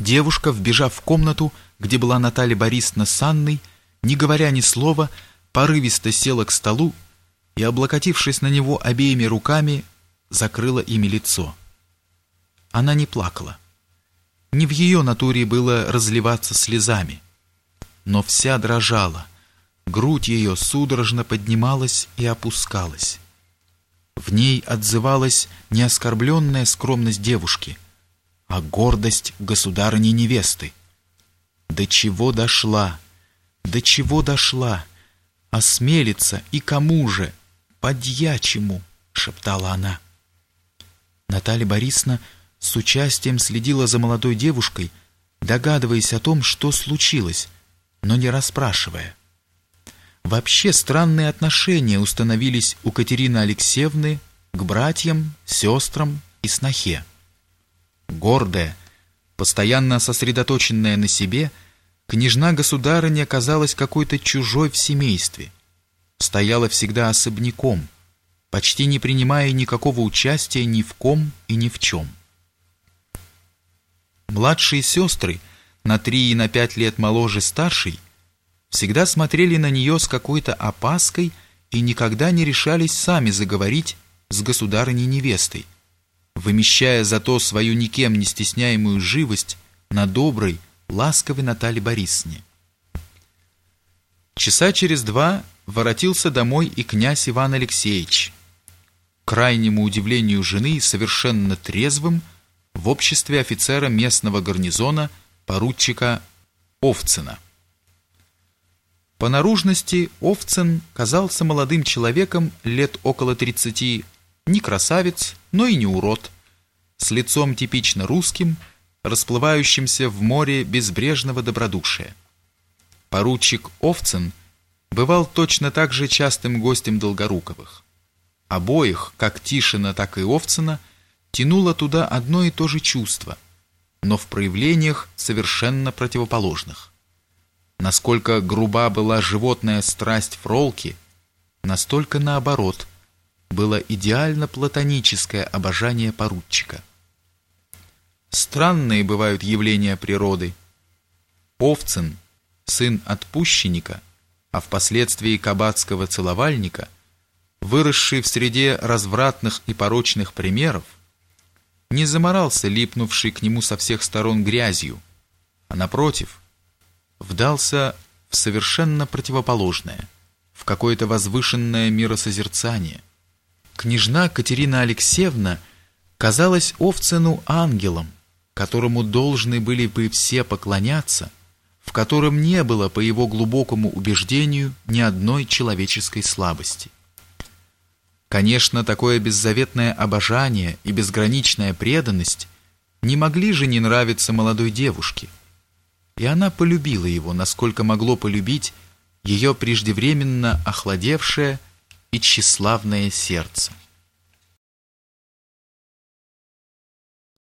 Девушка, вбежав в комнату, где была Наталья Борисовна с Анной, не говоря ни слова, порывисто села к столу и, облокотившись на него обеими руками, закрыла ими лицо. Она не плакала. Не в ее натуре было разливаться слезами, но вся дрожала, грудь ее судорожно поднималась и опускалась. В ней отзывалась не оскорбленная скромность девушки, а гордость государыни-невесты. До чего дошла, до чего дошла, осмелится и кому же, подьячему, шептала она. Наталья Борисовна с участием следила за молодой девушкой, догадываясь о том, что случилось, но не расспрашивая. Вообще странные отношения установились у Катерины Алексеевны к братьям, сестрам и снохе. Гордая, постоянно сосредоточенная на себе, княжна-государыня казалась какой-то чужой в семействе, стояла всегда особняком, почти не принимая никакого участия ни в ком и ни в чем. Младшие сестры, на три и на пять лет моложе старшей, всегда смотрели на нее с какой-то опаской и никогда не решались сами заговорить с государыней-невестой, вымещая зато свою никем не стесняемую живость на доброй, ласковой Наталье Борисовне. Часа через два воротился домой и князь Иван Алексеевич, к крайнему удивлению жены совершенно трезвым, в обществе офицера местного гарнизона поручика Овцина. По наружности Овцин казался молодым человеком лет около 30, не красавец, но и не урод, с лицом типично русским, расплывающимся в море безбрежного добродушия. Поручик Овцин бывал точно так же частым гостем Долгоруковых. Обоих, как Тишина, так и Овцина, тянуло туда одно и то же чувство, но в проявлениях совершенно противоположных. Насколько груба была животная страсть Фролки, настолько наоборот было идеально платоническое обожание поручика. Странные бывают явления природы. Овцин, сын отпущенника, а впоследствии кабацкого целовальника, выросший в среде развратных и порочных примеров, не заморался липнувший к нему со всех сторон грязью, а напротив, вдался в совершенно противоположное, в какое-то возвышенное миросозерцание. Княжна Катерина Алексеевна казалась Овцину ангелом, которому должны были бы все поклоняться, в котором не было, по его глубокому убеждению, ни одной человеческой слабости. Конечно, такое беззаветное обожание и безграничная преданность не могли же не нравиться молодой девушке – и она полюбила его, насколько могло полюбить ее преждевременно охладевшее и тщеславное сердце.